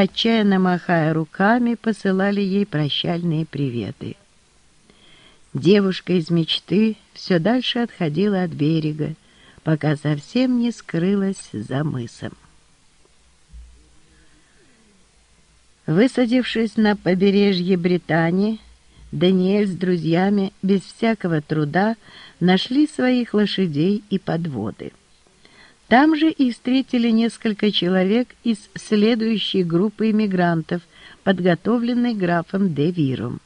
отчаянно махая руками, посылали ей прощальные приветы. Девушка из мечты все дальше отходила от берега, пока совсем не скрылась за мысом. Высадившись на побережье Британии, Даниэль с друзьями без всякого труда нашли своих лошадей и подводы. Там же их встретили несколько человек из следующей группы иммигрантов, подготовленной графом де Виром.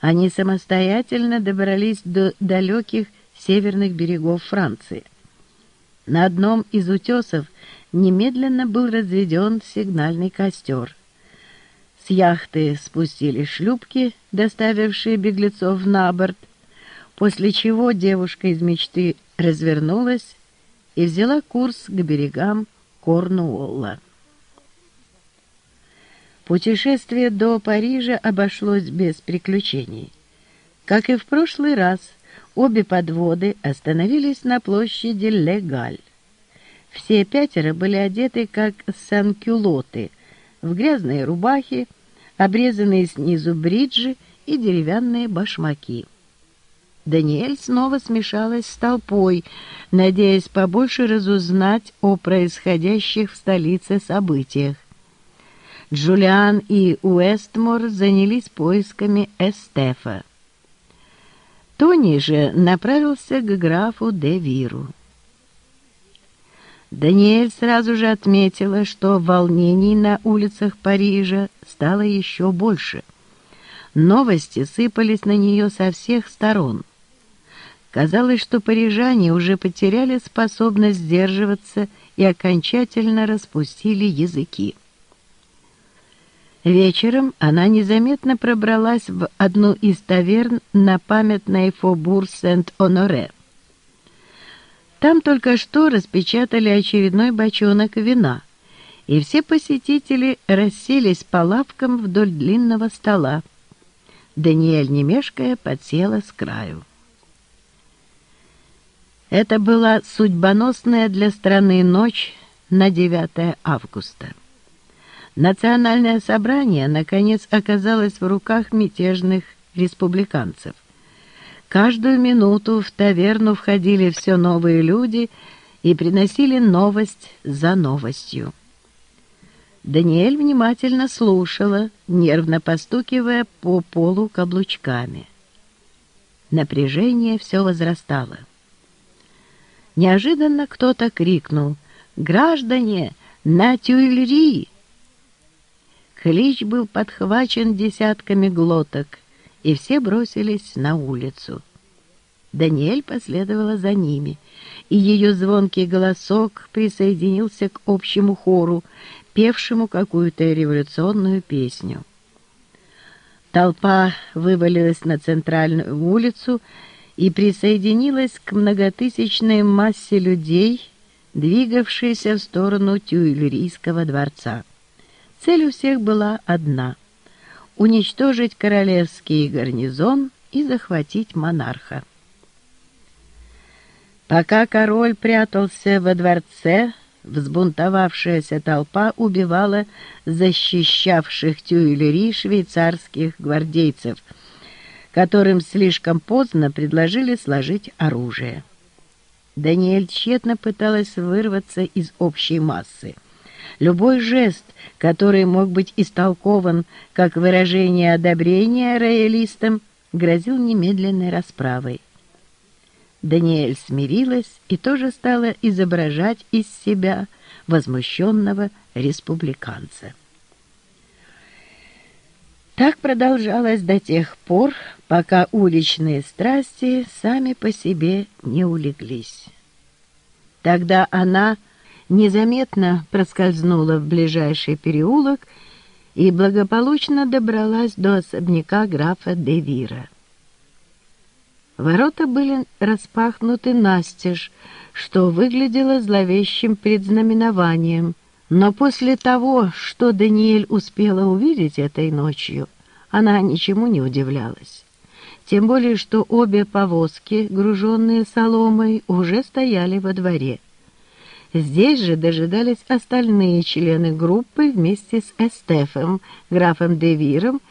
Они самостоятельно добрались до далеких северных берегов Франции. На одном из утесов немедленно был разведен сигнальный костер. С яхты спустили шлюпки, доставившие беглецов на борт, после чего девушка из мечты развернулась и взяла курс к берегам Корнуолла. Путешествие до Парижа обошлось без приключений. Как и в прошлый раз, обе подводы остановились на площади Легаль. Все пятеро были одеты как санкюлоты, в грязные рубахи, обрезанные снизу бриджи и деревянные башмаки. Даниэль снова смешалась с толпой, надеясь побольше разузнать о происходящих в столице событиях. Джулиан и Уэстмор занялись поисками Эстефа. Тони же направился к графу де Виру. Даниэль сразу же отметила, что волнений на улицах Парижа стало еще больше. Новости сыпались на нее со всех сторон. Казалось, что парижане уже потеряли способность сдерживаться и окончательно распустили языки. Вечером она незаметно пробралась в одну из таверн на памятной Фобур Сент-Оноре. Там только что распечатали очередной бочонок вина, и все посетители расселись по лавкам вдоль длинного стола. Даниэль, не мешкая, подсела с краю. Это была судьбоносная для страны ночь на 9 августа. Национальное собрание, наконец, оказалось в руках мятежных республиканцев. Каждую минуту в таверну входили все новые люди и приносили новость за новостью. Даниэль внимательно слушала, нервно постукивая по полу каблучками. Напряжение все возрастало. Неожиданно кто-то крикнул «Граждане, на тюльри!» Клич был подхвачен десятками глоток, и все бросились на улицу. Даниэль последовала за ними, и ее звонкий голосок присоединился к общему хору, певшему какую-то революционную песню. Толпа вывалилась на центральную улицу и присоединилась к многотысячной массе людей, двигавшейся в сторону Тюильрийского дворца. Цель у всех была одна — уничтожить королевский гарнизон и захватить монарха. Пока король прятался во дворце, взбунтовавшаяся толпа убивала защищавших Тюильри швейцарских гвардейцев — которым слишком поздно предложили сложить оружие. Даниэль тщетно пыталась вырваться из общей массы. Любой жест, который мог быть истолкован как выражение одобрения роялистам, грозил немедленной расправой. Даниэль смирилась и тоже стала изображать из себя возмущенного республиканца. Так продолжалось до тех пор, пока уличные страсти сами по себе не улеглись. Тогда она незаметно проскользнула в ближайший переулок и благополучно добралась до особняка графа де Вира. Ворота были распахнуты настежь, что выглядело зловещим предзнаменованием, но после того, что Даниэль успела увидеть этой ночью, она ничему не удивлялась. Тем более, что обе повозки, груженные соломой, уже стояли во дворе. Здесь же дожидались остальные члены группы вместе с Эстефом, графом Девиром